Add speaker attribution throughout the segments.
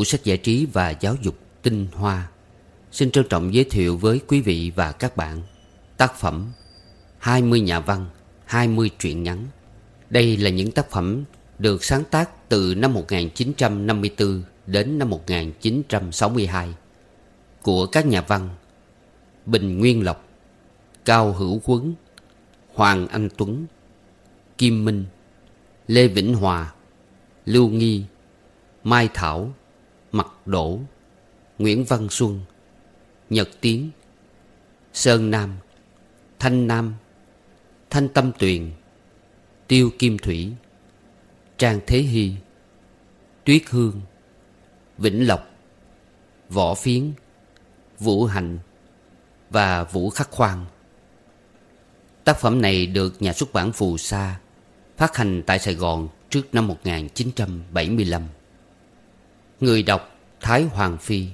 Speaker 1: tủ sách giải trí và giáo dục tinh hoa. Xin trân trọng giới thiệu với quý vị và các bạn Tác phẩm 20 nhà văn, 20 truyện ngắn. Đây là những tác phẩm được sáng tác từ năm 1954 đến năm 1962 Của các nhà văn Bình Nguyên Lộc Cao Hữu Quấn Hoàng Anh Tuấn Kim Minh Lê Vĩnh Hòa Lưu Nghi Mai Thảo Mặt Đỗ, Nguyễn Văn Xuân, Nhật Tiến, Sơn Nam, Thanh Nam, Thanh Tâm Tuyền, Tiêu Kim Thủy, Trang Thế Hy, Tuyết Hương, Vĩnh Lộc, Võ Phiến, Vũ Hạnh Và Vũ Khắc Khoan. Tác phẩm này được nhà xuất bản Phù Sa Phát hành tại Sài Gòn trước năm 1975 Người đọc Thái Hoàng Phi.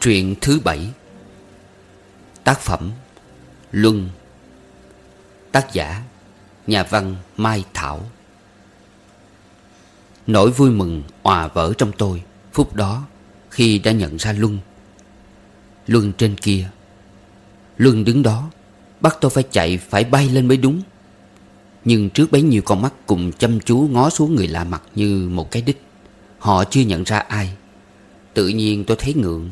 Speaker 1: Truyện thứ bảy. Tác phẩm Luân. Tác giả Nhà văn Mai Thảo. Nỗi vui mừng òa vỡ trong tôi. Phút đó, Khi đã nhận ra Luân Luân trên kia, Luân đứng đó, Bắt tôi phải chạy, phải bay lên mới đúng. Nhưng trước bấy nhiêu con mắt cùng chăm chú ngó xuống người lạ mặt như một cái đích, Họ chưa nhận ra ai. Tự nhiên tôi thấy ngượng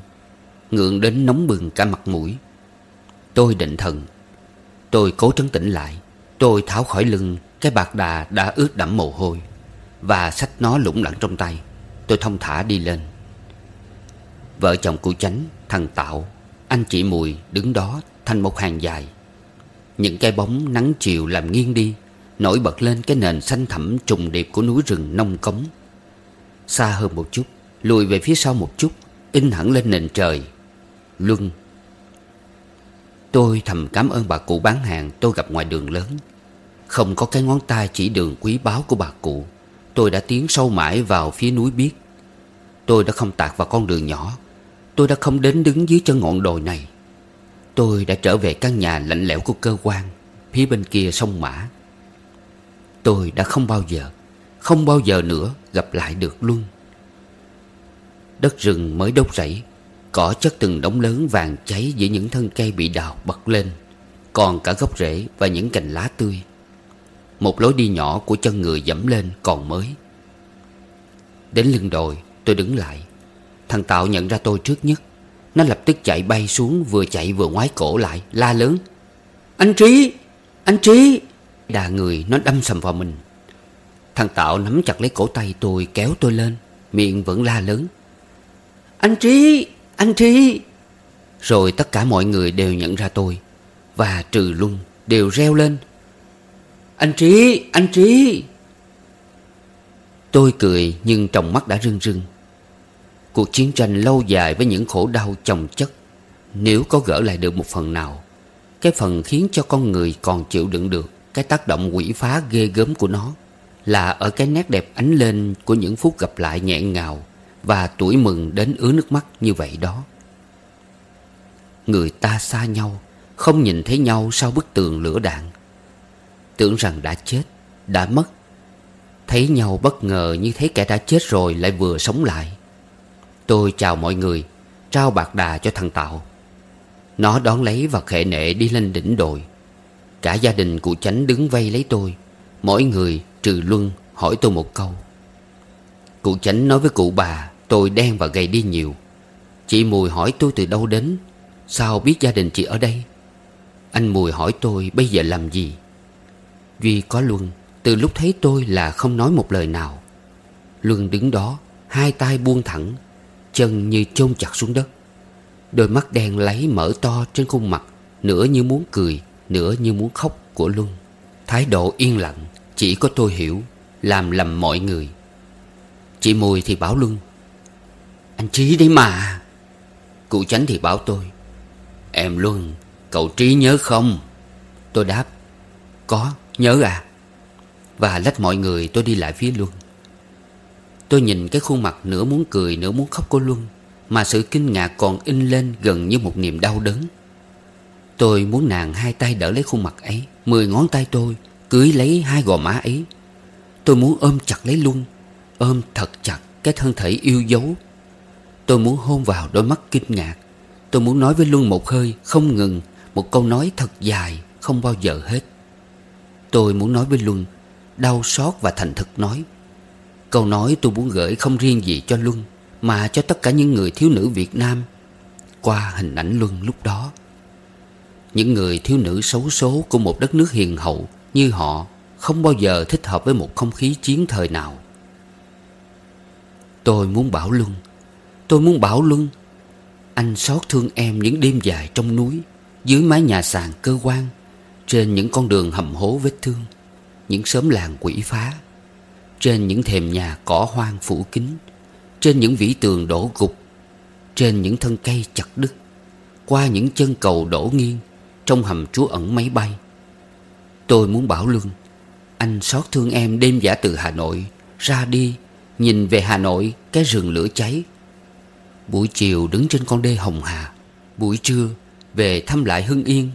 Speaker 1: Ngượng đến nóng bừng cả mặt mũi. Tôi định thần, Tôi cố trấn tĩnh lại, Tôi tháo khỏi lưng, Cái bạc đà đã ướt đẫm mồ hôi. Và xách nó lủng lẳng trong tay. Tôi thông thả đi lên. Vợ chồng cụ chánh, Thằng Tạo, Anh chị Mùi đứng đó thành một hàng dài. Những cái bóng nắng chiều làm nghiêng đi, Nổi bật lên cái nền xanh thẳm trùng điệp của núi rừng nông cống. Xa hơn một chút, Lùi về phía sau một chút, In hẳn lên nền trời. Luân. Tôi thầm cảm ơn bà cụ bán hàng tôi gặp ngoài đường lớn. Không có cái ngón tay chỉ đường quý báu của bà cụ. Tôi đã tiến sâu mãi vào phía núi biếc. Tôi đã không tạt vào con đường nhỏ. Tôi đã không đến đứng dưới chân ngọn đồi này. Tôi đã trở về căn nhà lạnh lẽo của cơ quan, Phía bên kia sông Mã. Tôi đã không bao giờ, Không bao giờ nữa gặp lại được Luân Đất rừng mới đốt rẫy, Cỏ chất từng đống lớn vàng cháy giữa những thân cây bị đào bật lên, Còn cả gốc rễ và những cành lá tươi. Một lối đi nhỏ của chân người dẫm lên còn mới. Đến lưng đồi, tôi đứng lại. Thằng Tạo nhận ra tôi trước nhất. Nó lập tức chạy bay xuống, vừa chạy vừa ngoái cổ lại, La lớn. Anh Trí! Anh Trí! Đà người, nó đâm sầm vào mình. Thằng Tạo nắm chặt lấy cổ tay tôi, kéo tôi lên. Miệng vẫn la lớn. Anh Trí! Anh Trí! Rồi tất cả mọi người đều nhận ra tôi. Và trừ Luân, đều reo lên. Anh Trí Anh Trí. Tôi cười, nhưng trong mắt đã rưng rưng. Cuộc chiến tranh lâu dài với những khổ đau chồng chất. Nếu có gỡ lại được một phần nào, Cái phần khiến cho con người còn chịu đựng được Cái tác động quỷ phá ghê gớm của nó Là ở cái nét đẹp ánh lên của những phút gặp lại nhẹ ngào và tuổi mừng đến ứa nước mắt như vậy đó. Người ta xa nhau, Không nhìn thấy nhau sau bức tường lửa đạn. Tưởng rằng đã chết, Đã mất. Thấy nhau bất ngờ như thấy kẻ đã chết rồi Lại vừa sống lại. Tôi chào mọi người, Trao bạc đà cho thằng Tạo. Nó đón lấy và khệ nệ đi lên đỉnh đồi. Cả gia đình cụ chánh đứng vây lấy tôi. Mỗi người trừ Luân hỏi tôi một câu. Cụ chánh nói với cụ bà, Tôi đen và gầy đi nhiều. Chị Mùi hỏi tôi từ đâu đến? Sao biết gia đình chị ở đây? Anh Mùi hỏi tôi bây giờ làm gì? Duy có Luân, Từ lúc thấy tôi là không nói một lời nào. Luân đứng đó, Hai tay buông thẳng, Chân như chôn chặt xuống đất. Đôi mắt đen lấy mở to trên khuôn mặt, Nửa như muốn cười, Nửa như muốn khóc của Luân. Thái độ yên lặng, Chỉ có tôi hiểu, Làm lầm mọi người. Chị Mùi thì bảo Luân, anh Trí đấy mà. Cụ chánh thì bảo tôi, Em Luân, Cậu Trí nhớ không? Tôi đáp, Có nhớ à Và lách mọi người tôi đi lại phía Luân Tôi nhìn cái khuôn mặt nửa muốn cười, nửa muốn khóc của Luân, Mà sự kinh ngạc còn in lên gần như một niềm đau đớn. Tôi muốn nàng hai tay đỡ lấy khuôn mặt ấy, Mười ngón tay tôi, cưới lấy hai gò má ấy. Tôi muốn ôm chặt lấy Luân, Ôm thật chặt cái thân thể yêu dấu. Tôi muốn hôn vào đôi mắt kinh ngạc. Tôi muốn nói với Luân một hơi không ngừng, Một câu nói thật dài không bao giờ hết. Tôi muốn nói với Luân, Đau xót và thành thực nói. Câu nói tôi muốn gửi không riêng gì cho Luân, Mà cho tất cả những người thiếu nữ Việt Nam Qua hình ảnh Luân lúc đó. Những người thiếu nữ xấu số của một đất nước hiền hậu Như họ Không bao giờ thích hợp với một không khí chiến thời nào. Tôi muốn bảo Luân, Tôi muốn bảo Luân, Anh xót thương em những đêm dài trong núi, Dưới mái nhà sàn cơ quan trên những con đường hầm hố vết thương, Những xóm làng quỷ phá, Trên những thềm nhà cỏ hoang phủ kín, Trên những vỉ tường đổ gục, Trên những thân cây chặt đứt, Qua những chân cầu đổ nghiêng Trong hầm trú ẩn máy bay. Tôi muốn bảo Luân Anh xót thương em đêm giả từ Hà Nội Ra đi, Nhìn về Hà Nội Cái rừng lửa cháy. Buổi chiều đứng trên con đê Hồng Hà, Buổi trưa về thăm lại Hưng Yên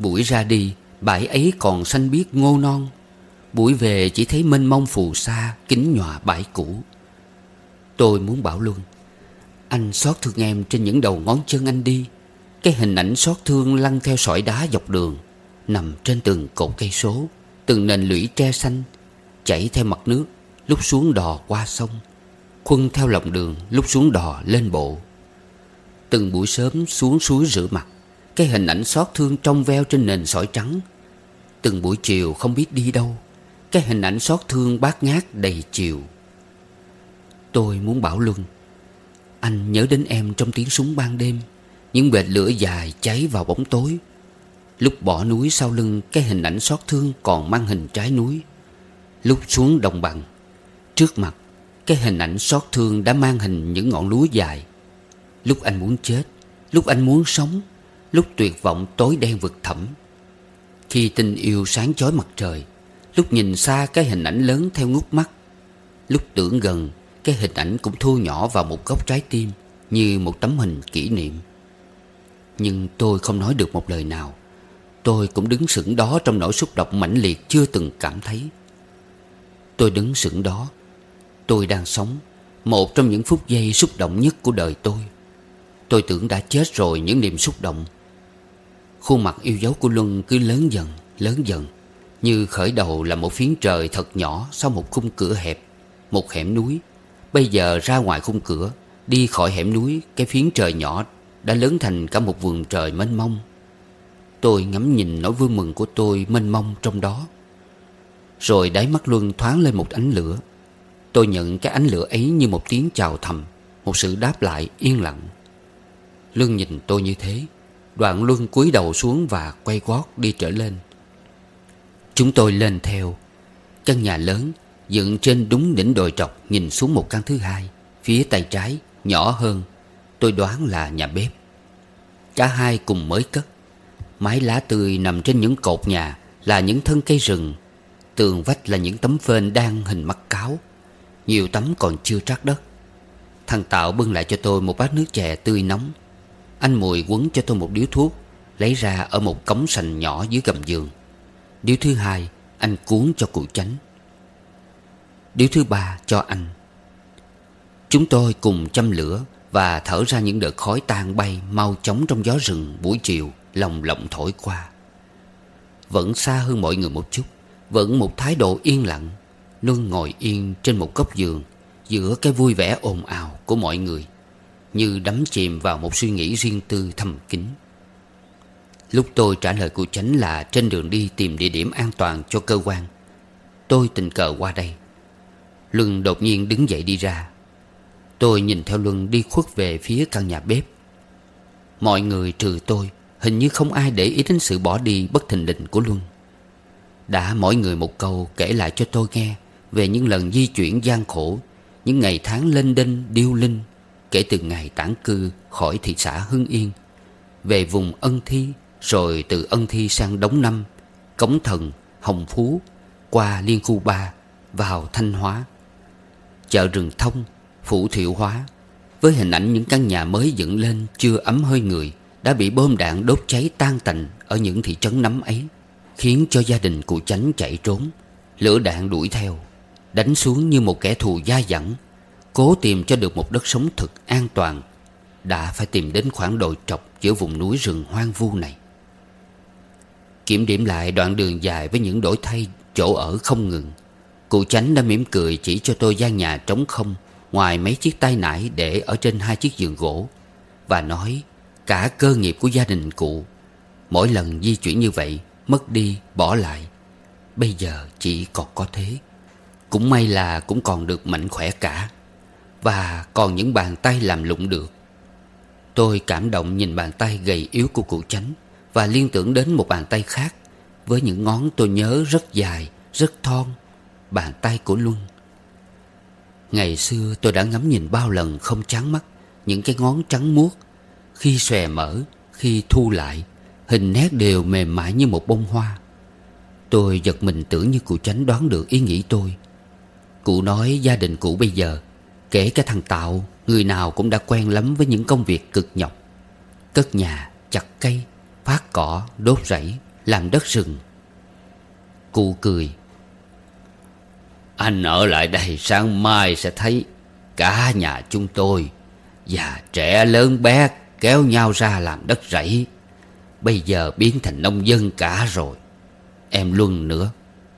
Speaker 1: Buổi ra đi, Bãi ấy còn xanh biếc ngô non. Buổi về chỉ thấy mênh mông phù sa, Kính nhòa bãi cũ. Tôi muốn bảo luôn, Anh xót thương em trên những đầu ngón chân anh đi. Cái hình ảnh xót thương lăn theo sỏi đá dọc đường, Nằm trên từng cột cây số, Từng nền lũy tre xanh, Chảy theo mặt nước, Lúc xuống đò qua sông Khuân theo lòng đường, Lúc xuống đò lên bộ. Từng buổi sớm xuống suối rửa mặt cái hình ảnh xót thương trong veo trên nền sỏi trắng. Từng buổi chiều không biết đi đâu, Cái hình ảnh xót thương bát ngát đầy chiều. Tôi muốn bảo Luân, Anh nhớ đến em trong tiếng súng ban đêm, Những vệt lửa dài cháy vào bóng tối. Lúc bỏ núi sau lưng, Cái hình ảnh xót thương còn mang hình trái núi. Lúc xuống đồng bằng, Trước mặt, Cái hình ảnh xót thương đã mang hình những ngọn lúa dài. Lúc anh muốn chết, Lúc anh muốn sống Lúc tuyệt vọng tối đen vực thẳm. Khi tình yêu sáng chói mặt trời, Lúc nhìn xa cái hình ảnh lớn theo ngút mắt, Lúc tưởng gần, Cái hình ảnh cũng thu nhỏ vào một góc trái tim Như một tấm hình kỷ niệm. Nhưng tôi không nói được một lời nào. Tôi cũng đứng sững đó trong nỗi xúc động mãnh liệt chưa từng cảm thấy. Tôi đứng sững đó. Tôi đang sống, Một trong những phút giây xúc động nhất của đời tôi. Tôi tưởng đã chết rồi, những niềm xúc động Khuôn mặt yêu dấu của Luân cứ lớn dần, lớn dần Như khởi đầu là một phiến trời thật nhỏ Sau một khung cửa hẹp Một hẻm núi. Bây giờ ra ngoài khung cửa Đi khỏi hẻm núi Cái phiến trời nhỏ Đã lớn thành cả một vườn trời mênh mông. Tôi ngắm nhìn nỗi vui mừng của tôi mênh mông trong đó. Rồi đáy mắt Luân thoáng lên một ánh lửa. Tôi nhận cái ánh lửa ấy như một tiếng chào thầm Một sự đáp lại yên lặng. Luân nhìn tôi như thế. Đoạn Luân cúi đầu xuống và quay gót đi trở lên. Chúng tôi lên theo. Căn nhà lớn, Dựng trên đúng đỉnh đồi trọc, Nhìn xuống một căn thứ hai, Phía tay trái, nhỏ hơn. Tôi đoán là nhà bếp. Cả hai cùng mới cất. Mái lá tươi nằm trên những cột nhà Là những thân cây rừng. Tường vách là những tấm phên đang hình mắt cáo. Nhiều tấm còn chưa trát đất. Thằng Tạo bưng lại cho tôi một bát nước chè tươi nóng. Anh Mùi quấn cho tôi một điếu thuốc, Lấy ra ở một cống sành nhỏ dưới gầm giường. Điếu thứ hai, Anh cuốn cho cụ chánh. Điếu thứ ba cho anh. Chúng tôi cùng châm lửa Và thở ra những đợt khói tan bay Mau chóng trong gió rừng buổi chiều, Lòng lộng thổi qua. Vẫn xa hơn mọi người một chút, Vẫn một thái độ yên lặng Luân ngồi yên trên một góc giường Giữa cái vui vẻ ồn ào của mọi người. Như đắm chìm vào một suy nghĩ riêng tư thầm kín. Lúc tôi trả lời cụ chánh là Trên đường đi tìm địa điểm an toàn cho cơ quan, Tôi tình cờ qua đây. Luân đột nhiên đứng dậy đi ra. Tôi nhìn theo Luân đi khuất về phía căn nhà bếp. Mọi người trừ tôi, Hình như không ai để ý đến sự bỏ đi bất thình lình của Luân. Đã mỗi người một câu kể lại cho tôi nghe về những lần di chuyển gian khổ, Những ngày tháng lên đinh điêu linh Kể từ ngày tản cư khỏi thị xã Hưng Yên Về vùng Ân Thi Rồi từ Ân Thi sang Đống Năm Cống Thần, Hồng Phú Qua Liên Khu Ba Vào Thanh Hóa. Chợ rừng thông Phủ thiệu hóa Với hình ảnh những căn nhà mới dựng lên Chưa ấm hơi người Đã bị bom đạn đốt cháy tan tành Ở những thị trấn nắm ấy Khiến cho gia đình cụ chánh chạy trốn Lửa đạn đuổi theo Đánh xuống như một kẻ thù dai dẳng. Cố tìm cho được một đất sống thực an toàn, Đã phải tìm đến khoảng đồi trọc Giữa vùng núi rừng hoang vu này. Kiểm điểm lại đoạn đường dài Với những đổi thay chỗ ở không ngừng, Cụ chánh đã mỉm cười chỉ cho tôi gian nhà trống không Ngoài mấy chiếc tay nải để ở trên hai chiếc giường gỗ Và nói, cả cơ nghiệp của gia đình cụ, Mỗi lần di chuyển như vậy, Mất đi, bỏ lại, Bây giờ chỉ còn có thế. Cũng may là cũng còn được mạnh khỏe cả. Và còn những bàn tay làm lụng được. Tôi cảm động nhìn bàn tay gầy yếu của cụ chánh Và liên tưởng đến một bàn tay khác Với những ngón tôi nhớ rất dài, rất thon Bàn tay của Luân. Ngày xưa tôi đã ngắm nhìn bao lần không chán mắt Những cái ngón trắng muốt. Khi xòe mở, khi thu lại Hình nét đều mềm mại như một bông hoa. Tôi giật mình tưởng như cụ tránh đoán được ý nghĩ tôi. Cụ nói gia đình cụ bây giờ Kể cả thằng Tạo Người nào cũng đã quen lắm với những công việc cực nhọc. Cất nhà, chặt cây Phát cỏ, đốt rẫy Làm đất rừng. Cụ cười. Anh ở lại đây sáng mai sẽ thấy Cả nhà chúng tôi Già trẻ lớn bé Kéo nhau ra làm đất rẫy. Bây giờ biến thành nông dân cả rồi. Em Luân nữa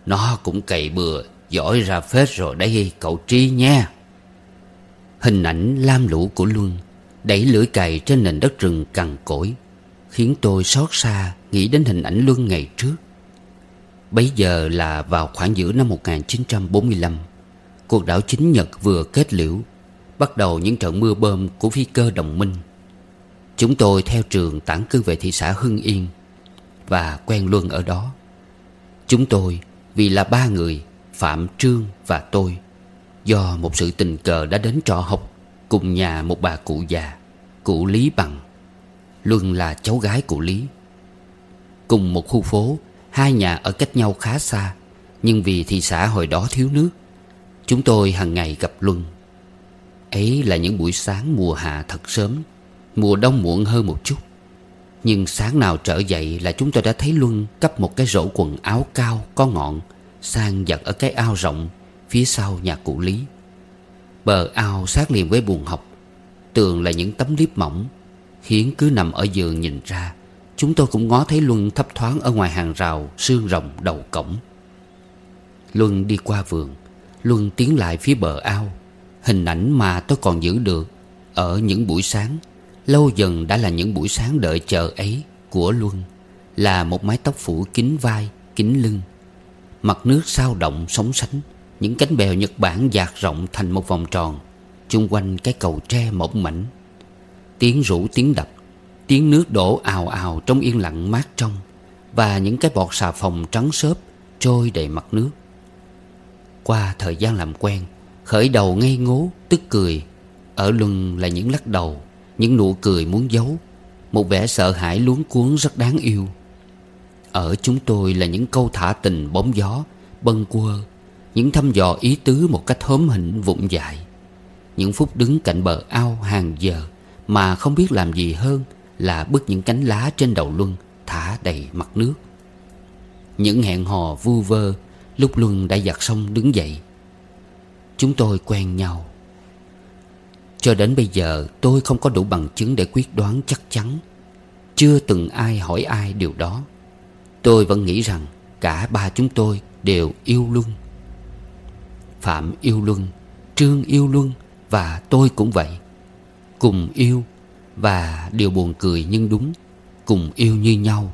Speaker 1: Nó cũng cày bừa Giỏi ra phết rồi đấy cậu Trí nha Hình ảnh lam lũ của Luân Đẩy lưỡi cày trên nền đất rừng cằn cỗi, Khiến tôi xót xa Nghĩ đến hình ảnh Luân ngày trước. Bấy giờ là vào khoảng giữa năm 1945 Cuộc đảo chính Nhật vừa kết liễu, Bắt đầu những trận mưa bơm của phi cơ đồng minh. Chúng tôi theo trường tản cư về thị xã Hưng Yên Và quen Luân ở đó. Chúng tôi vì là ba người, Phạm, Trương và tôi Do một sự tình cờ đã đến trọ học, Cùng nhà một bà cụ già, Cụ Lý Bằng. Luân là cháu gái cụ Lý. Cùng một khu phố, Hai nhà ở cách nhau khá xa, Nhưng vì thị xã hồi đó thiếu nước, Chúng tôi hàng ngày gặp Luân. Ấy là những buổi sáng mùa hạ thật sớm, Mùa đông muộn hơn một chút. Nhưng sáng nào trở dậy là chúng tôi đã thấy Luân cắp một cái rổ quần áo cao có ngọn, Sang giặt ở cái ao rộng Phía sau nhà cụ Lý Bờ ao sát liền với buồng học Tường là những tấm liếp mỏng Khiến cứ nằm ở giường nhìn ra Chúng tôi cũng ngó thấy Luân thấp thoáng Ở ngoài hàng rào xương rồng đầu cổng. Luân đi qua vườn Luân tiến lại phía bờ ao Hình ảnh mà tôi còn giữ được Ở những buổi sáng Lâu dần đã là những buổi sáng đợi chờ ấy Của Luân Là một mái tóc phủ kín vai, kín lưng Mặt nước sao động sóng sánh. Những cánh bèo Nhật Bản dạt rộng thành một vòng tròn, Chung quanh cái cầu tre mỏng mảnh. Tiếng rủ tiếng đập, Tiếng nước đổ ào ào trong yên lặng mát trong, Và những cái bọt xà phòng trắng xốp Trôi đầy mặt nước. Qua thời gian làm quen, Khởi đầu ngây ngố, tức cười. Ở lưng là những lắc đầu, những nụ cười muốn giấu. Một vẻ sợ hãi luống cuốn rất đáng yêu. Ở chúng tôi là những câu thả tình bóng gió, Bâng quơ những thăm dò ý tứ một cách hóm hình vụng dại. Những phút đứng cạnh bờ ao hàng giờ Mà không biết làm gì hơn Là bứt những cánh lá trên đầu Luân Thả đầy mặt nước. Những hẹn hò vu vơ Lúc Luân đã giặt xong đứng dậy. Chúng tôi quen nhau. Cho đến bây giờ tôi không có đủ bằng chứng để quyết đoán chắc chắn. Chưa từng ai hỏi ai điều đó. Tôi vẫn nghĩ rằng cả ba chúng tôi đều yêu Luân. Phạm yêu Luân, Trương yêu Luân và tôi cũng vậy. Cùng yêu và điều buồn cười nhưng đúng Cùng yêu như nhau.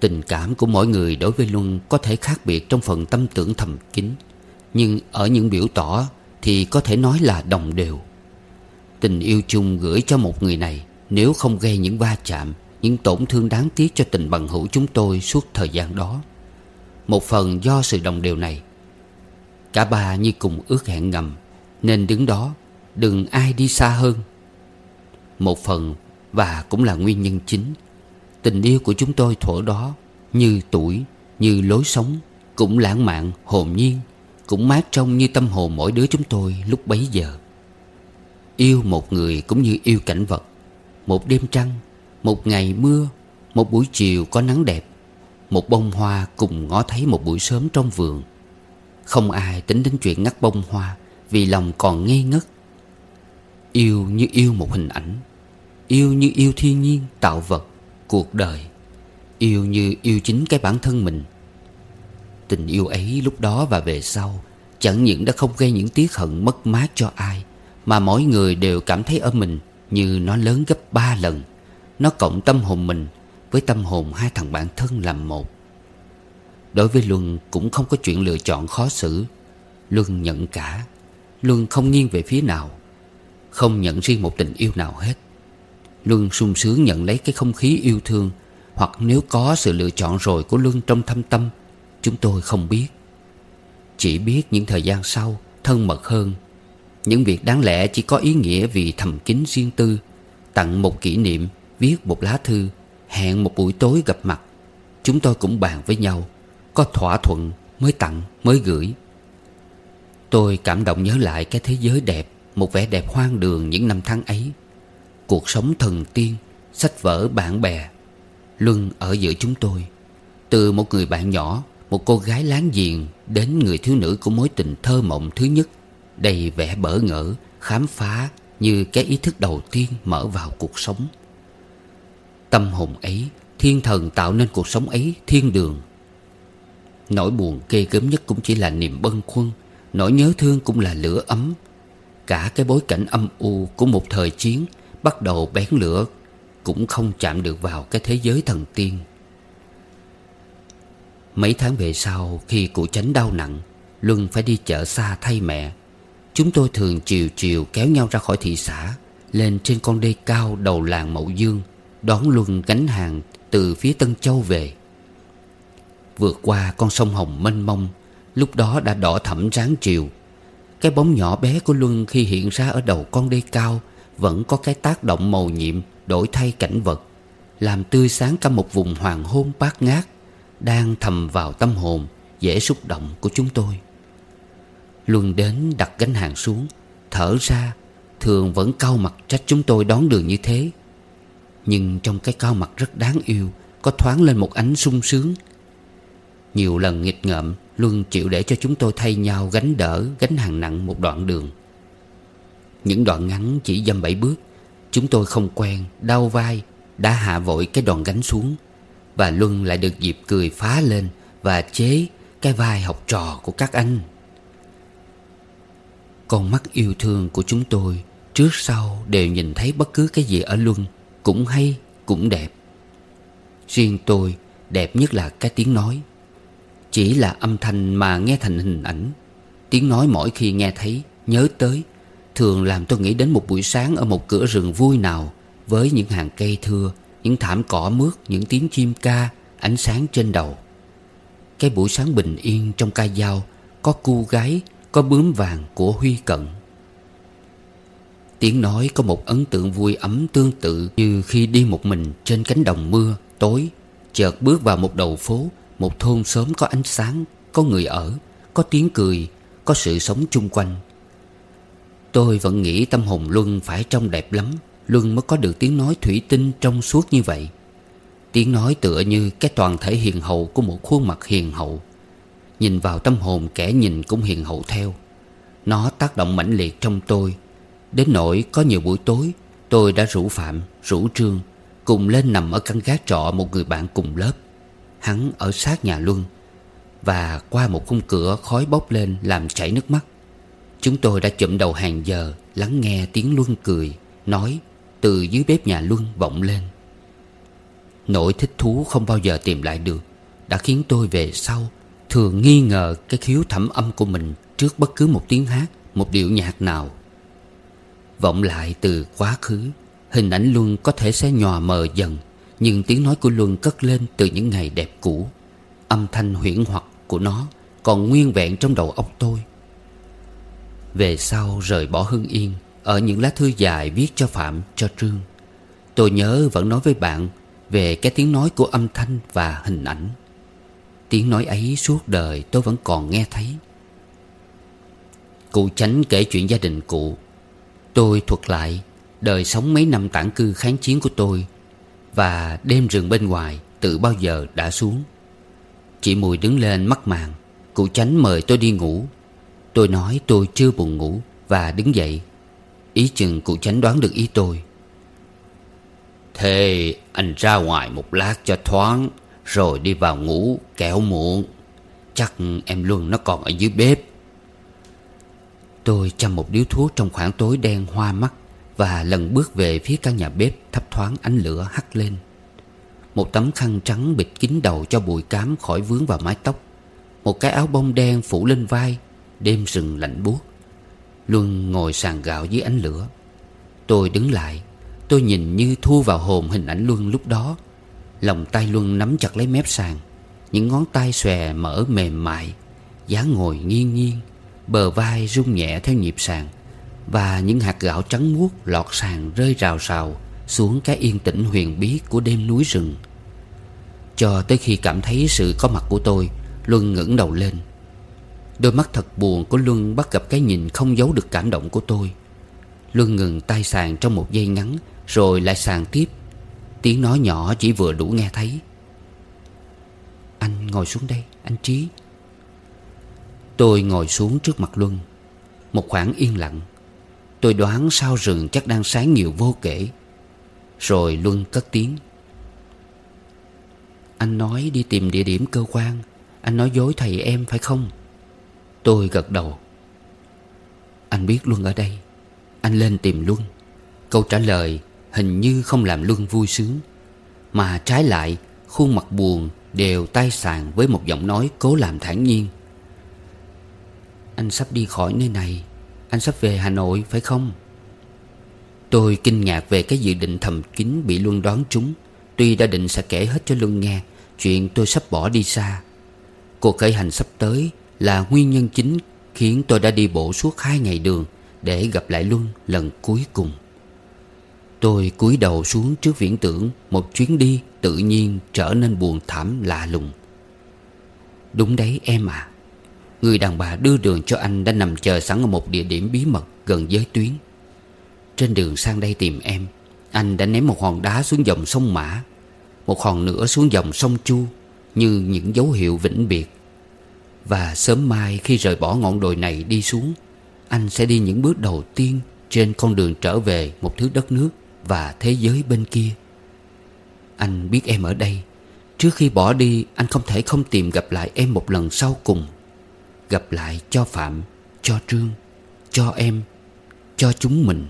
Speaker 1: Tình cảm của mỗi người đối với Luân có thể khác biệt trong phần tâm tưởng thầm kín Nhưng ở những biểu tỏ thì có thể nói là đồng đều. Tình yêu chung gửi cho một người này Nếu không gây những va chạm Những tổn thương đáng tiếc cho tình bằng hữu chúng tôi Suốt thời gian đó. Một phần do sự đồng đều này Cả ba như cùng ước hẹn ngầm Nên đứng đó Đừng ai đi xa hơn. Một phần và cũng là nguyên nhân chính Tình yêu của chúng tôi thuở đó Như tuổi, như lối sống Cũng lãng mạn, hồn nhiên Cũng mát trong như tâm hồn mỗi đứa chúng tôi lúc bấy giờ. Yêu một người cũng như yêu cảnh vật Một đêm trăng Một ngày mưa Một buổi chiều có nắng đẹp Một bông hoa cùng ngó thấy một buổi sớm trong vườn. Không ai tính đến chuyện ngắt bông hoa Vì lòng còn ngây ngất. Yêu như yêu một hình ảnh Yêu như yêu thiên nhiên, tạo vật, cuộc đời. Yêu như yêu chính cái bản thân mình. Tình yêu ấy lúc đó và về sau Chẳng những đã không gây những tiếc hận mất mát cho ai Mà mỗi người đều cảm thấy ở mình Như nó lớn gấp ba lần. Nó cộng tâm hồn mình Với tâm hồn hai thằng bạn thân làm một. Đối với Luân cũng không có chuyện lựa chọn khó xử. Luân nhận cả. Luân không nghiêng về phía nào. Không nhận riêng một tình yêu nào hết. Luân sung sướng nhận lấy cái không khí yêu thương. Hoặc nếu có sự lựa chọn rồi của Luân trong thâm tâm, Chúng tôi không biết. Chỉ biết những thời gian sau, Thân mật hơn. Những việc đáng lẽ chỉ có ý nghĩa vì thầm kín riêng tư. Tặng một kỷ niệm, Viết một lá thư, Hẹn một buổi tối gặp mặt. Chúng tôi cũng bàn với nhau. Có thỏa thuận mới tặng, mới gửi. Tôi cảm động nhớ lại cái thế giới đẹp, Một vẻ đẹp hoang đường những năm tháng ấy. Cuộc sống thần tiên, Sách vở bạn bè, Luân ở giữa chúng tôi. Từ một người bạn nhỏ, Một cô gái láng giềng Đến người thiếu nữ của mối tình thơ mộng thứ nhất, Đầy vẻ bỡ ngỡ, Khám phá Như cái ý thức đầu tiên mở vào cuộc sống. Tâm hồn ấy, Thiên thần tạo nên cuộc sống ấy thiên đường. Nỗi buồn ghê gớm nhất cũng chỉ là niềm bâng khuâng, Nỗi nhớ thương cũng là lửa ấm. Cả cái bối cảnh âm u của một thời chiến Bắt đầu bén lửa Cũng không chạm được vào cái thế giới thần tiên. Mấy tháng về sau, Khi cụ chánh đau nặng, Luân phải đi chợ xa thay mẹ. Chúng tôi thường chiều chiều kéo nhau ra khỏi thị xã, Lên trên con đê cao đầu làng Mậu Dương, Đón Luân gánh hàng từ phía Tân Châu về. Vượt qua con sông Hồng mênh mông, Lúc đó đã đỏ thẫm ráng chiều. Cái bóng nhỏ bé của Luân khi hiện ra ở đầu con đê cao vẫn có cái tác động màu nhiệm Đổi thay cảnh vật, Làm tươi sáng cả một vùng hoàng hôn bát ngát Đang thầm vào tâm hồn, Dễ xúc động của chúng tôi. Luân đến đặt gánh hàng xuống, Thở ra, Thường vẫn cau mặt trách chúng tôi đón đường như thế. Nhưng trong cái cau mặt rất đáng yêu, Có thoáng lên một ánh sung sướng nhiều lần nghịch ngợm Luân chịu để cho chúng tôi thay nhau gánh đỡ Gánh hàng nặng một đoạn đường. Những đoạn ngắn chỉ dăm bảy bước Chúng tôi không quen Đau vai Đã hạ vội cái đòn gánh xuống. Và Luân lại được dịp cười phá lên Và chế cái vai học trò của các anh. Con mắt yêu thương của chúng tôi Trước sau đều nhìn thấy bất cứ cái gì ở Luân Cũng hay, cũng đẹp. Riêng tôi đẹp nhất là cái tiếng nói. Chỉ là âm thanh mà nghe thành hình ảnh. Tiếng nói mỗi khi nghe thấy, Nhớ tới, Thường làm tôi nghĩ đến một buổi sáng ở một cửa rừng vui nào Với những hàng cây thưa, Những thảm cỏ mướt, Những tiếng chim ca, Ánh sáng trên đầu. Cái buổi sáng bình yên trong ca dao, Có cu gái, Có bướm vàng của Huy Cận. Tiếng nói có một ấn tượng vui ấm tương tự Như khi đi một mình trên cánh đồng mưa, Tối, Chợt bước vào một đầu phố một thôn xóm có ánh sáng Có người ở Có tiếng cười Có sự sống chung quanh. Tôi vẫn nghĩ tâm hồn Luân phải trông đẹp lắm Luân mới có được tiếng nói thủy tinh trong suốt như vậy. Tiếng nói tựa như cái toàn thể hiền hậu của một khuôn mặt hiền hậu. Nhìn vào tâm hồn kẻ nhìn cũng hiền hậu theo. Nó tác động mãnh liệt trong tôi. Đến nỗi có nhiều buổi tối Tôi đã rủ Phạm, rủ Trương Cùng lên nằm ở căn gác trọ một người bạn cùng lớp. Hắn ở sát nhà Luân Và qua một khung cửa khói bốc lên làm chảy nước mắt. Chúng tôi đã chụm đầu hàng giờ Lắng nghe tiếng Luân cười, Nói từ dưới bếp nhà Luân vọng lên. Nỗi thích thú không bao giờ tìm lại được, Đã khiến tôi về sau Thường nghi ngờ cái khiếu thẩm âm của mình Trước bất cứ một tiếng hát, Một điệu nhạc nào. Vọng lại từ quá khứ, Hình ảnh Luân có thể sẽ nhòa mờ dần nhưng tiếng nói của Luân cất lên từ những ngày đẹp cũ. Âm thanh huyễn hoặc của nó Còn nguyên vẹn trong đầu óc tôi. Về sau rời bỏ Hưng Yên Ở những lá thư dài viết cho Phạm, cho Trương. Tôi nhớ vẫn nói với bạn Về cái tiếng nói của âm thanh và hình ảnh. Tiếng nói ấy suốt đời tôi vẫn còn nghe thấy. Cụ chánh kể chuyện gia đình cụ. Tôi thuật lại Đời sống mấy năm tản cư kháng chiến của tôi và đêm rừng bên ngoài Từ bao giờ đã xuống. Chị Mùi đứng lên mắc màn, Cụ chánh mời tôi đi ngủ. Tôi nói tôi chưa buồn ngủ Và đứng dậy. Ý chừng cụ chánh đoán được ý tôi. Thế anh ra ngoài một lát cho thoáng, Rồi đi vào ngủ kẻo muộn. Chắc em Luân nó còn ở dưới bếp. Tôi chăm một điếu thuốc trong khoảng tối đen hoa mắt. Và lần bước về phía căn nhà bếp, thấp thoáng ánh lửa hắt lên. Một tấm khăn trắng bịt kín đầu cho bụi cám khỏi vướng vào mái tóc. Một cái áo bông đen phủ lên vai, Đêm rừng lạnh buốt. Luân ngồi sàn gạo dưới ánh lửa. Tôi đứng lại, Tôi nhìn như thu vào hồn hình ảnh Luân lúc đó. Lòng tay Luân nắm chặt lấy mép sàn, Những ngón tay xòe mở mềm mại, dáng ngồi nghiêng nghiêng, Bờ vai rung nhẹ theo nhịp sàn. Và những hạt gạo trắng muốt lọt sàn rơi rào rào Xuống cái yên tĩnh huyền bí của đêm núi rừng. Cho tới khi cảm thấy sự có mặt của tôi, Luân ngẩng đầu lên. Đôi mắt thật buồn của Luân bắt gặp cái nhìn không giấu được cảm động của tôi. Luân ngừng tay sàn trong một giây ngắn, Rồi lại sàn tiếp. Tiếng nói nhỏ chỉ vừa đủ nghe thấy. Anh ngồi xuống đây, anh Trí. Tôi ngồi xuống trước mặt Luân, Một khoảng yên lặng. Tôi đoán sao rừng chắc đang sáng nhiều vô kể. Rồi Luân cất tiếng. Anh nói đi tìm địa điểm cơ quan. Anh nói dối thầy em, phải không? Tôi gật đầu. Anh biết Luân ở đây. Anh lên tìm Luân. Câu trả lời hình như không làm Luân vui sướng. Mà trái lại, Khuôn mặt buồn đều tay sàn với một giọng nói cố làm thản nhiên. Anh sắp đi khỏi nơi này. Anh sắp về Hà Nội phải không Tôi kinh ngạc về cái dự định thầm kín bị Luân đoán trúng Tuy đã định sẽ kể hết cho Luân nghe Chuyện tôi sắp bỏ đi xa Cuộc khởi hành sắp tới là nguyên nhân chính khiến tôi đã đi bộ suốt hai ngày đường để gặp lại Luân lần cuối cùng. Tôi cúi đầu xuống trước viễn tưởng một chuyến đi tự nhiên trở nên buồn thảm lạ lùng. Đúng đấy em à, người đàn bà đưa đường cho anh đã nằm chờ sẵn ở một địa điểm bí mật gần giới tuyến. Trên đường sang đây tìm em, anh đã ném một hòn đá xuống dòng sông Mã, một hòn nữa xuống dòng sông Chu như những dấu hiệu vĩnh biệt. Và sớm mai khi rời bỏ ngọn đồi này đi xuống Anh sẽ đi những bước đầu tiên Trên con đường trở về một thứ đất nước Và thế giới bên kia. Anh biết em ở đây. Trước khi bỏ đi Anh không thể không tìm gặp lại em một lần sau cùng. Gặp lại cho Phạm, Cho Trương, Cho em, Cho chúng mình,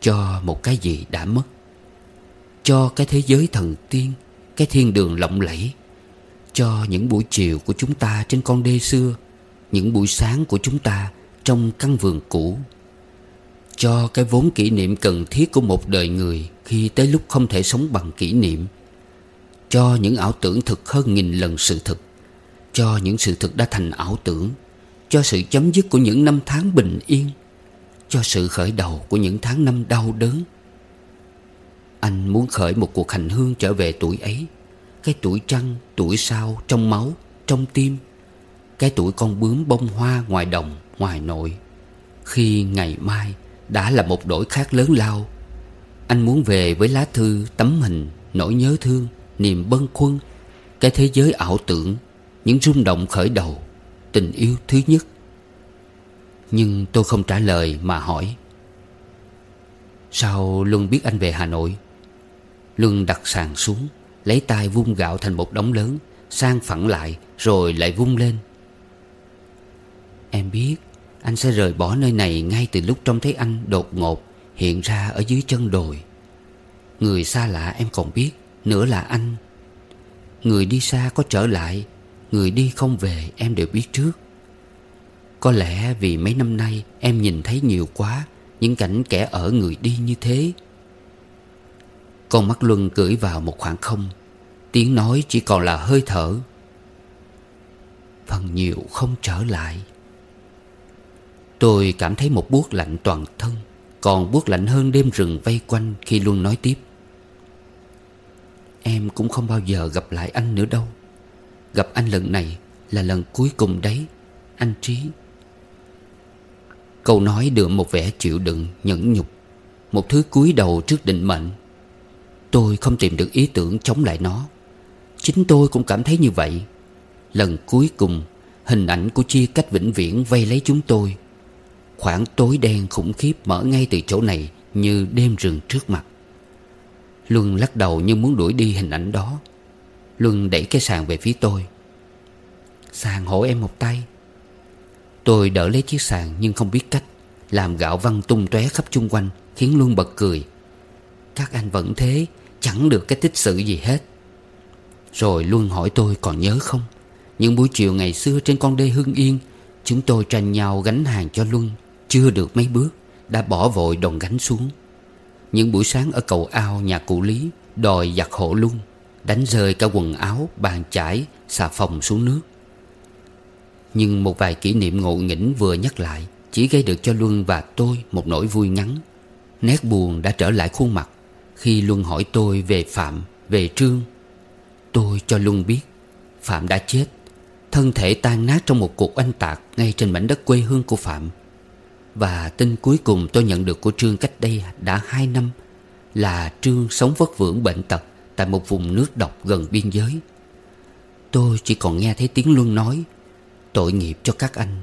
Speaker 1: Cho một cái gì đã mất, Cho cái thế giới thần tiên, Cái thiên đường lộng lẫy, cho những buổi chiều của chúng ta trên con đê xưa, Những buổi sáng của chúng ta trong căn vườn cũ, Cho cái vốn kỷ niệm cần thiết của một đời người Khi tới lúc không thể sống bằng kỷ niệm, Cho những ảo tưởng thực hơn nghìn lần sự thực cho những sự thực đã thành ảo tưởng Cho sự chấm dứt của những năm tháng bình yên Cho sự khởi đầu của những tháng năm đau đớn. Anh muốn khởi một cuộc hành hương trở về tuổi ấy cái tuổi trăng, tuổi sao trong máu, trong tim Cái tuổi con bướm bông hoa ngoài đồng, ngoài nội. Khi ngày mai đã là một đổi khác lớn lao Anh muốn về với lá thư, tấm hình, nỗi nhớ thương, niềm bâng khuâng Cái thế giới ảo tưởng, những rung động khởi đầu, Tình yêu thứ nhất. Nhưng tôi không trả lời mà hỏi. Sao Luân biết anh về Hà Nội? Luân đặt sàn xuống, Lấy tay vung gạo thành một đống lớn, Sang phẳng lại, Rồi lại vung lên. Em biết, Anh sẽ rời bỏ nơi này Ngay từ lúc trông thấy anh đột ngột Hiện ra ở dưới chân đồi. Người xa lạ em còn biết Nữa là anh. Người đi xa có trở lại Người đi không về, em đều biết trước. Có lẽ vì mấy năm nay Em nhìn thấy nhiều quá, Những cảnh kẻ ở người đi như thế. Con mắt Luân cưỡi vào một khoảng không. Tiếng nói chỉ còn là hơi thở. Phần nhiều không trở lại. Tôi cảm thấy một buốt lạnh toàn thân, Còn buốt lạnh hơn đêm rừng vây quanh khi Luân nói tiếp. Em cũng không bao giờ gặp lại anh nữa đâu. Gặp anh lần này là lần cuối cùng đấy, Anh Trí. Câu nói đưa một vẻ chịu đựng, nhẫn nhục, Một thứ cúi đầu trước định mệnh. Tôi không tìm được ý tưởng chống lại nó. Chính tôi cũng cảm thấy như vậy. Lần cuối cùng, Hình ảnh của chia cách vĩnh viễn vây lấy chúng tôi. Khoảng tối đen khủng khiếp mở ngay từ chỗ này Như đêm rừng trước mặt. Luân lắc đầu như muốn đuổi đi hình ảnh đó. Luân đẩy cái sàn về phía tôi. Sàn hộ em một tay. Tôi đỡ lấy chiếc sàn nhưng không biết cách, Làm gạo văng tung tóe khắp chung quanh, Khiến Luân bật cười. Các anh vẫn thế, Chẳng được cái tích sự gì hết. Rồi Luân hỏi tôi còn nhớ không? Những buổi chiều ngày xưa trên con đê Hưng Yên, Chúng tôi tranh nhau gánh hàng cho Luân. Chưa được mấy bước, Đã bỏ vội đòn gánh xuống. Những buổi sáng ở cầu ao nhà cụ Lý, Đòi giặt hộ Luân. Đánh rơi cả quần áo, bàn chải, xà phòng xuống nước. Nhưng một vài kỷ niệm ngộ nghĩnh vừa nhắc lại Chỉ gây được cho Luân và tôi một nỗi vui ngắn. Nét buồn đã trở lại khuôn mặt Khi Luân hỏi tôi về Phạm, về Trương. Tôi cho Luân biết Phạm đã chết. Thân thể tan nát trong một cuộc oanh tạc Ngay trên mảnh đất quê hương của Phạm. Và tin cuối cùng tôi nhận được của Trương cách đây đã hai năm Là Trương sống vất vưởng bệnh tật. Tại một vùng nước độc gần biên giới. Tôi chỉ còn nghe thấy tiếng Luân nói, Tội nghiệp cho các anh.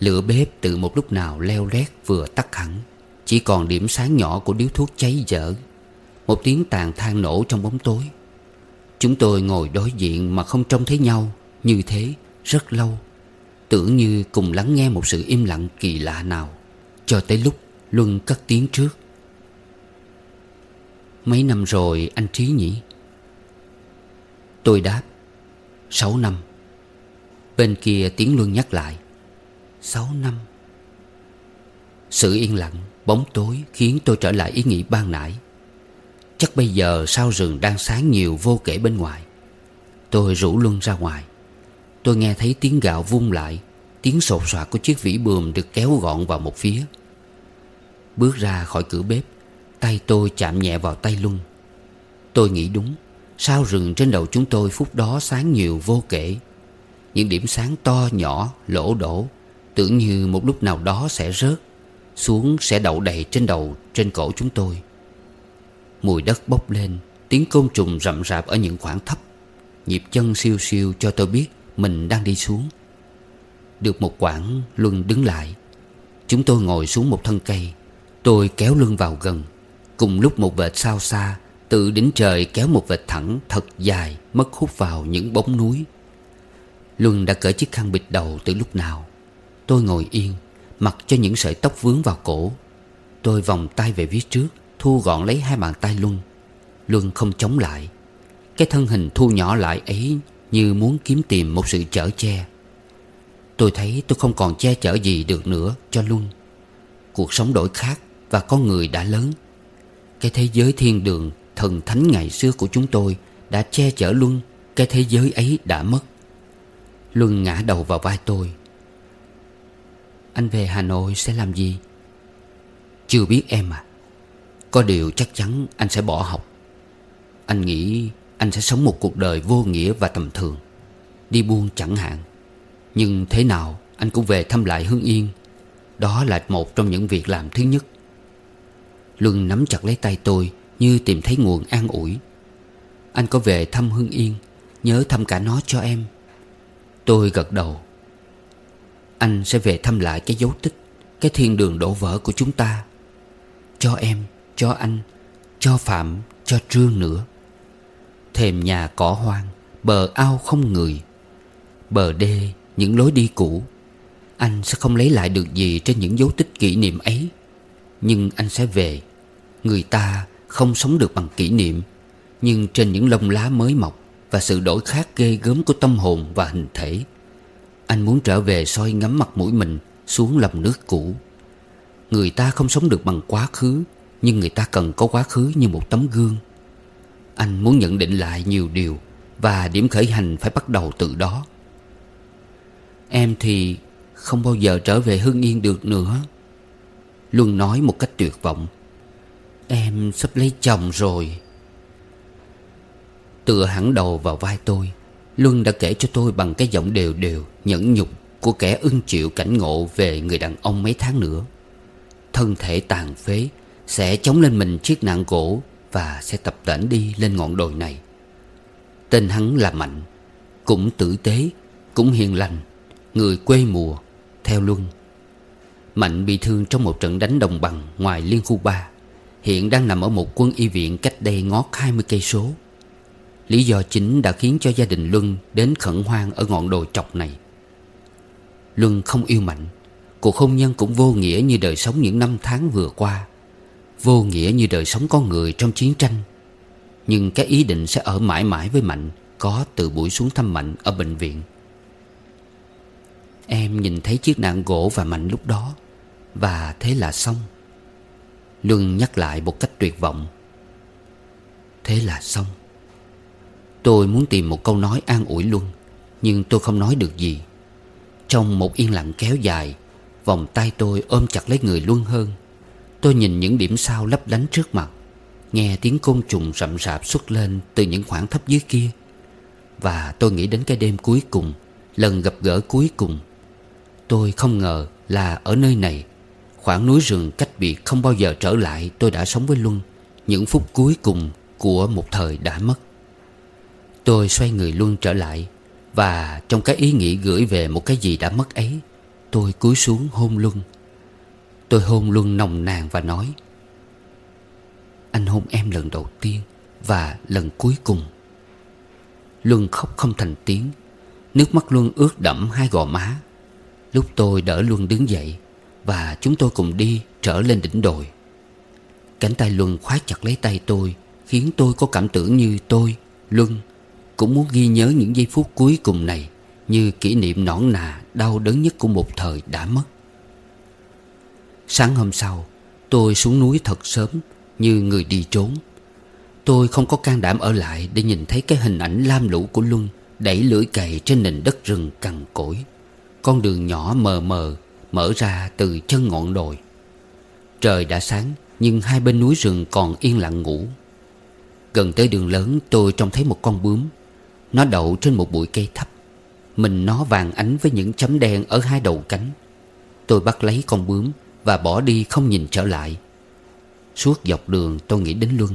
Speaker 1: Lửa bếp từ một lúc nào leo lét vừa tắt hẳn, Chỉ còn điểm sáng nhỏ của điếu thuốc cháy dở. Một tiếng tàn than nổ trong bóng tối. Chúng tôi ngồi đối diện mà không trông thấy nhau Như thế rất lâu, Tưởng như cùng lắng nghe một sự im lặng kỳ lạ nào, Cho tới lúc Luân cất tiếng trước. Mấy năm rồi anh Trí nhỉ? Tôi đáp, Sáu năm. Bên kia tiếng Luân nhắc lại, Sáu năm. Sự yên lặng, Bóng tối khiến tôi trở lại ý nghĩ ban nãy. Chắc bây giờ sao rừng đang sáng nhiều vô kể bên ngoài. Tôi rủ Luân ra ngoài. Tôi nghe thấy tiếng gạo vung lại, Tiếng sột soạt của chiếc vỉ bườm được kéo gọn vào một phía. Bước ra khỏi cửa bếp Tay tôi chạm nhẹ vào tay Luân. Tôi nghĩ đúng, Sao rừng trên đầu chúng tôi phút đó sáng nhiều vô kể. Những điểm sáng to nhỏ, lỗ đổ, Tưởng như một lúc nào đó sẽ rớt Xuống, sẽ đậu đầy trên đầu, Trên cổ chúng tôi. Mùi đất bốc lên, Tiếng côn trùng rậm rạp ở những khoảng thấp. Nhịp chân siêu siêu cho tôi biết Mình đang đi xuống. Được một quãng, Luân đứng lại. Chúng tôi ngồi xuống một thân cây. Tôi kéo Luân vào gần. Cùng lúc một vệt sao xa, Từ đỉnh trời kéo một vệt thẳng thật dài, Mất hút vào những bóng núi. Luân đã cởi chiếc khăn bịt đầu từ lúc nào. Tôi ngồi yên, Mặc cho những sợi tóc vướng vào cổ. Tôi vòng tay về phía trước, Thu gọn lấy hai bàn tay Luân. Luân không chống lại. Cái thân hình thu nhỏ lại ấy Như muốn kiếm tìm một sự chở che. Tôi thấy tôi không còn che chở gì được nữa cho Luân. Cuộc sống đổi khác Và con người đã lớn cái thế giới thiên đường, Thần thánh ngày xưa của chúng tôi Đã che chở Luân Cái thế giới ấy đã mất. Luân ngã đầu vào vai tôi. Anh về Hà Nội sẽ làm gì? Chưa biết em à Có điều chắc chắn anh sẽ bỏ học. Anh nghĩ anh sẽ sống một cuộc đời vô nghĩa và tầm thường. Đi buôn chẳng hạn. Nhưng thế nào, anh cũng về thăm lại Hương Yên. Đó là một trong những việc làm thứ nhất. Luân nắm chặt lấy tay tôi Như tìm thấy nguồn an ủi. Anh có về thăm Hưng Yên Nhớ thăm cả nó cho em. Tôi gật đầu. Anh sẽ về thăm lại cái dấu tích Cái thiên đường đổ vỡ của chúng ta. Cho em, cho anh Cho Phạm, cho Trương nữa. Thềm nhà cỏ hoang Bờ ao không người. Bờ đê, những lối đi cũ. Anh sẽ không lấy lại được gì Trên những dấu tích kỷ niệm ấy. Nhưng anh sẽ về. Người ta không sống được bằng kỷ niệm, Nhưng trên những lông lá mới mọc Và sự đổi khác ghê gớm của tâm hồn và hình thể, Anh muốn trở về soi ngắm mặt mũi mình Xuống lầm nước cũ. Người ta không sống được bằng quá khứ, Nhưng người ta cần có quá khứ như một tấm gương. Anh muốn nhận định lại nhiều điều Và điểm khởi hành phải bắt đầu từ đó. Em thì không bao giờ trở về Hưng Yên được nữa. Luân nói một cách tuyệt vọng. Em sắp lấy chồng rồi. Tựa hẳn đầu vào vai tôi, Luân đã kể cho tôi bằng cái giọng đều đều, Nhẫn nhục Của kẻ ưng chịu cảnh ngộ về người đàn ông mấy tháng nữa. Thân thể tàn phế, Sẽ chống lên mình chiếc nạn gỗ Và sẽ tập tễnh đi lên ngọn đồi này. Tên hắn là Mạnh, Cũng tử tế, Cũng hiền lành, Người quê mùa, Theo luân. Mạnh bị thương trong một trận đánh đồng bằng Ngoài liên khu 3 Hiện đang nằm ở một quân y viện cách đây ngót 20 cây số. Lý do chính đã khiến cho gia đình Luân đến khẩn hoang ở ngọn đồi trọc này. Luân không yêu Mạnh, Cuộc hôn nhân cũng vô nghĩa như đời sống những năm tháng vừa qua, Vô nghĩa như đời sống con người trong chiến tranh. Nhưng cái ý định sẽ ở mãi mãi với Mạnh Có từ buổi xuống thăm Mạnh ở bệnh viện. Em nhìn thấy chiếc nạn gỗ và Mạnh lúc đó, Và thế là xong. Luân nhắc lại một cách tuyệt vọng. Thế là xong. Tôi muốn tìm một câu nói an ủi Luân, Nhưng tôi không nói được gì. Trong một yên lặng kéo dài, Vòng tay tôi ôm chặt lấy người Luân hơn. Tôi nhìn những điểm sao lấp lánh trước mặt, Nghe tiếng côn trùng rậm rạp xuất lên Từ những khoảng thấp dưới kia. Và tôi nghĩ đến cái đêm cuối cùng, Lần gặp gỡ cuối cùng. Tôi không ngờ là ở nơi này Khoảng núi rừng cách biệt không bao giờ trở lại, Tôi đã sống với Luân. Những phút cuối cùng của một thời đã mất. Tôi xoay người Luân trở lại Và trong cái ý nghĩ gửi về một cái gì đã mất ấy, Tôi cúi xuống hôn Luân. Tôi hôn Luân nồng nàn và nói, Anh hôn em lần đầu tiên Và lần cuối cùng. Luân khóc không thành tiếng, Nước mắt Luân ướt đẫm hai gò má. Lúc tôi đỡ Luân đứng dậy và chúng tôi cùng đi trở lên đỉnh đồi. Cánh tay Luân khoát chặt lấy tay tôi Khiến tôi có cảm tưởng như tôi, Luân Cũng muốn ghi nhớ những giây phút cuối cùng này Như kỷ niệm nõn nà đau đớn nhất của một thời đã mất. Sáng hôm sau Tôi xuống núi thật sớm Như người đi trốn. Tôi không có can đảm ở lại Để nhìn thấy cái hình ảnh lam lũ của Luân Đẩy lưỡi cày trên nền đất rừng cằn cỗi. Con đường nhỏ mờ mờ Mở ra từ chân ngọn đồi. Trời đã sáng, Nhưng hai bên núi rừng còn yên lặng ngủ. Gần tới đường lớn, tôi trông thấy một con bướm. Nó đậu trên một bụi cây thấp. Mình nó vàng ánh với những chấm đen ở hai đầu cánh. Tôi bắt lấy con bướm Và bỏ đi không nhìn trở lại. Suốt dọc đường, tôi nghĩ đến Luân,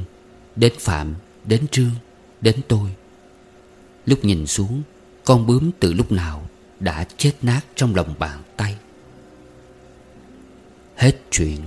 Speaker 1: Đến Phạm, Đến Trương, Đến tôi. Lúc nhìn xuống, Con bướm từ lúc nào Đã chết nát trong lòng bàn tay. Hết chuyện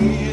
Speaker 2: yeah.